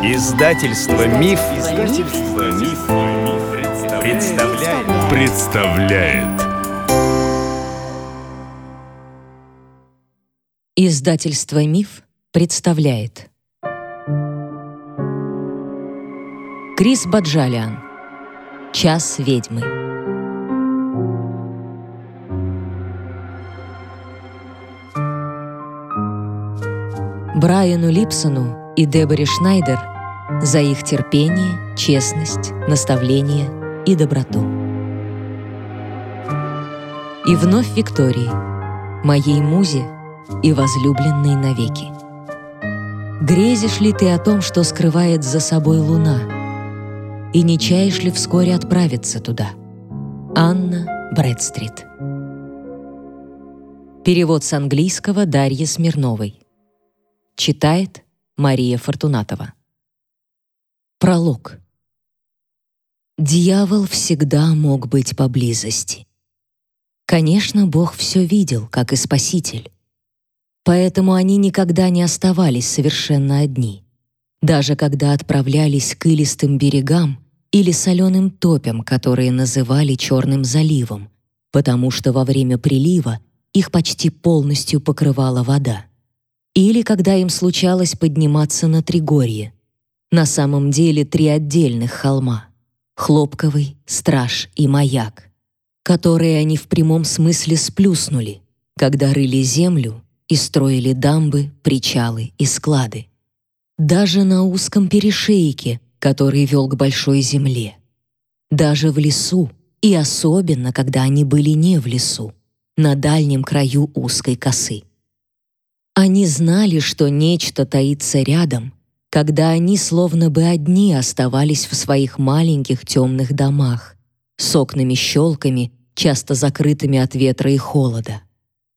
Издательство Миф, Издательство Миф, представляет. представляет. Издательство Миф представляет. Крис Баджалиан. Час ведьмы. Брайану Липсону и Деборе Шнайдер за их терпение, честность, наставление и доброту. И вновь Виктории, моей музе и возлюбленной навеки. Грезишь ли ты о том, что скрывает за собой луна? И не чаешь ли вскоре отправиться туда? Анна Брэдстрит. Перевод с английского Дарьи Смирновой. Читает Мария Фортунатова. Пролог. Дьявол всегда мог быть поблизости. Конечно, Бог все видел, как и Спаситель. Поэтому они никогда не оставались совершенно одни. Даже когда отправлялись к илистым берегам или соленым топям, которые называли Черным заливом, потому что во время прилива их почти полностью покрывала вода или когда им случалось подниматься на Тригорье. На самом деле три отдельных холма — Хлопковый, Страж и Маяк, которые они в прямом смысле сплюснули, когда рыли землю и строили дамбы, причалы и склады. Даже на узком перешейке, который вел к большой земле. Даже в лесу, и особенно, когда они были не в лесу, на дальнем краю узкой косы. Они знали, что нечто таится рядом, когда они словно бы одни оставались в своих маленьких темных домах, с окнами-щелками, часто закрытыми от ветра и холода.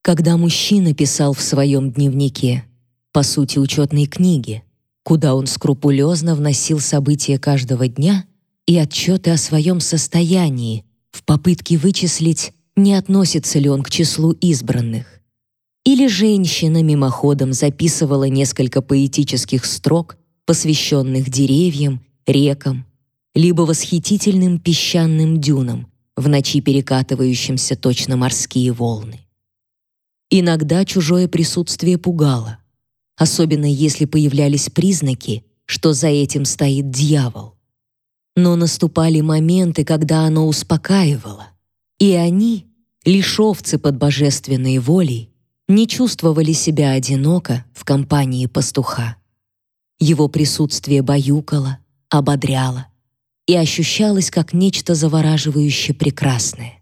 Когда мужчина писал в своем дневнике, по сути учетной книге, куда он скрупулезно вносил события каждого дня и отчеты о своем состоянии в попытке вычислить, не относится ли он к числу избранных. Или женщина мимоходом записывала несколько поэтических строк, посвященных деревьям, рекам, либо восхитительным песчаным дюнам, в ночи перекатывающимся точно морские волны. Иногда чужое присутствие пугало, особенно если появлялись признаки, что за этим стоит дьявол. Но наступали моменты, когда оно успокаивало, и они, лишовцы под божественной волей, не чувствовали себя одиноко в компании пастуха. Его присутствие баюкало, ободряло и ощущалось как нечто завораживающе прекрасное.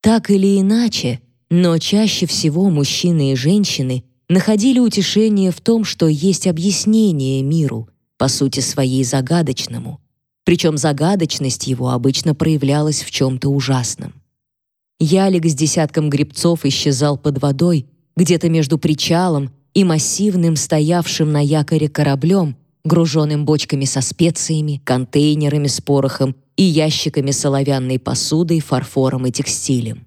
Так или иначе, но чаще всего мужчины и женщины находили утешение в том, что есть объяснение миру, по сути своей загадочному, причем загадочность его обычно проявлялась в чем-то ужасном. Ялик с десятком грибцов исчезал под водой, где-то между причалом и массивным стоявшим на якоре кораблем, груженным бочками со специями, контейнерами с порохом и ящиками с оловянной посудой, фарфором и текстилем.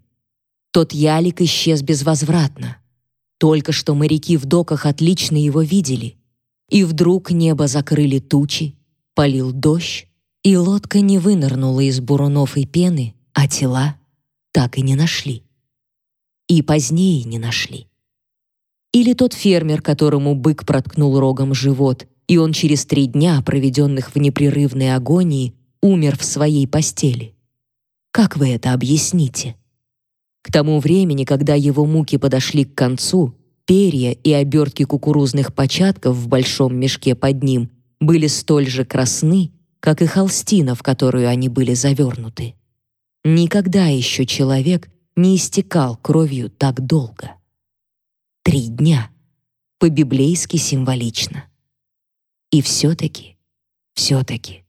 Тот ялик исчез безвозвратно. Только что моряки в доках отлично его видели. И вдруг небо закрыли тучи, полил дождь, и лодка не вынырнула из бурунов и пены, а тела так и не нашли. И позднее не нашли. Или тот фермер, которому бык проткнул рогом живот, и он через три дня, проведенных в непрерывной агонии, умер в своей постели. Как вы это объясните? К тому времени, когда его муки подошли к концу, перья и обертки кукурузных початков в большом мешке под ним были столь же красны, как и холстина, в которую они были завернуты. Никогда еще человек не истекал кровью так долго. Три дня. По-библейски символично. И все-таки, все-таки.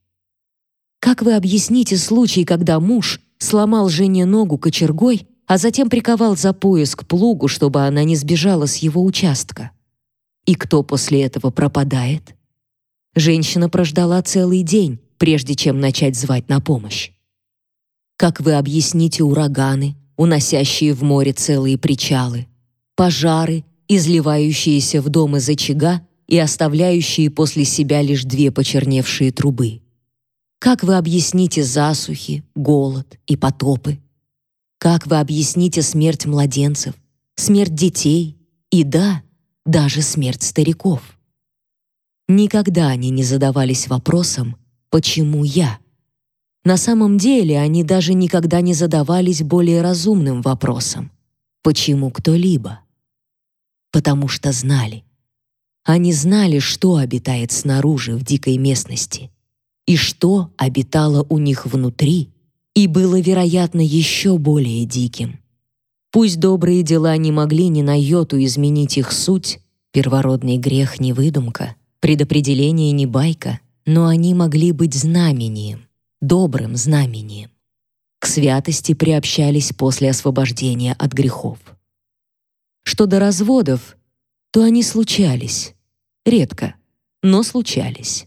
Как вы объясните случай, когда муж сломал жене ногу кочергой, а затем приковал за пояс к плугу, чтобы она не сбежала с его участка? И кто после этого пропадает? Женщина прождала целый день, прежде чем начать звать на помощь. Как вы объясните ураганы, уносящие в море целые причалы, пожары, изливающиеся в дом из очага, и оставляющие после себя лишь две почерневшие трубы. Как вы объясните засухи, голод и потопы? Как вы объясните смерть младенцев, смерть детей и, да, даже смерть стариков? Никогда они не задавались вопросом «почему я?». На самом деле они даже никогда не задавались более разумным вопросом «почему кто-либо?». Потому что знали. Они знали, что обитает снаружи в дикой местности и что обитало у них внутри и было, вероятно, еще более диким. Пусть добрые дела не могли ни на йоту изменить их суть, первородный грех не выдумка, предопределение не байка, но они могли быть знамением, добрым знамением. К святости приобщались после освобождения от грехов. Что до разводов, то они случались, редко, но случались.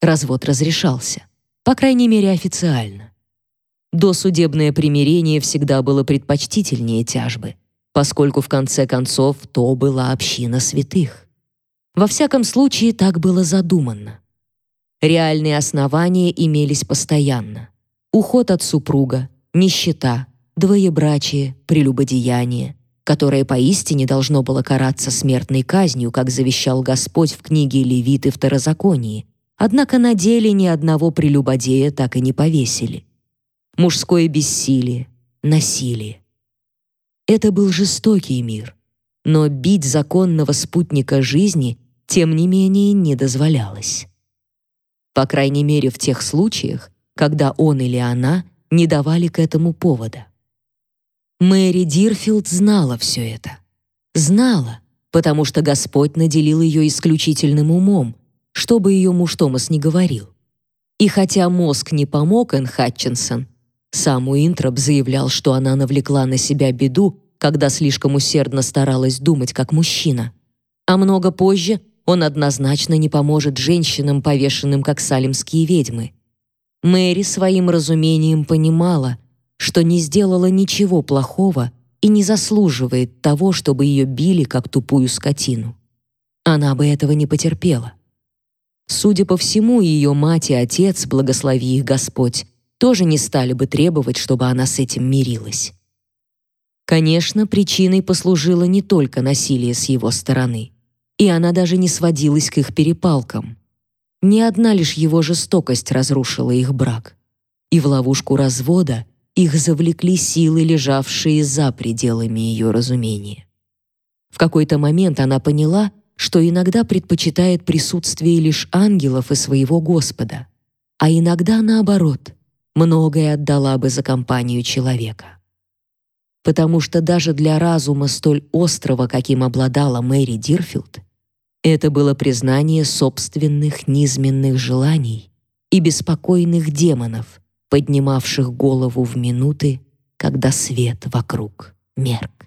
Развод разрешался, по крайней мере официально. Досудебное примирение всегда было предпочтительнее тяжбы, поскольку в конце концов то была община святых. Во всяком случае, так было задумано. Реальные основания имелись постоянно. Уход от супруга, нищета, двоебрачие, прелюбодеяние, которое поистине должно было караться смертной казнью, как завещал Господь в книге Левиты Второзаконии. Однако на деле ни одного прелюбодея так и не повесили. Мужское бессилие, насилие. Это был жестокий мир, но бить законного спутника жизни тем не менее не дозволялось по крайней мере в тех случаях, когда он или она не давали к этому повода. Мэри Дирфилд знала все это. Знала, потому что Господь наделил ее исключительным умом, чтобы ее муж Томас не говорил. И хотя мозг не помог Энн Хатчинсон, сам Уинтроп заявлял, что она навлекла на себя беду, когда слишком усердно старалась думать как мужчина. А много позже он однозначно не поможет женщинам, повешенным как салимские ведьмы. Мэри своим разумением понимала, что не сделала ничего плохого и не заслуживает того, чтобы ее били как тупую скотину. Она бы этого не потерпела. Судя по всему, ее мать и отец, благослови их Господь, тоже не стали бы требовать, чтобы она с этим мирилась. Конечно, причиной послужило не только насилие с его стороны и она даже не сводилась к их перепалкам. Ни одна лишь его жестокость разрушила их брак. И в ловушку развода их завлекли силы, лежавшие за пределами ее разумения. В какой-то момент она поняла, что иногда предпочитает присутствие лишь ангелов и своего Господа, а иногда наоборот, многое отдала бы за компанию человека. Потому что даже для разума столь острого, каким обладала Мэри Дирфилд, это было признание собственных низменных желаний и беспокойных демонов, поднимавших голову в минуты, когда свет вокруг мерк.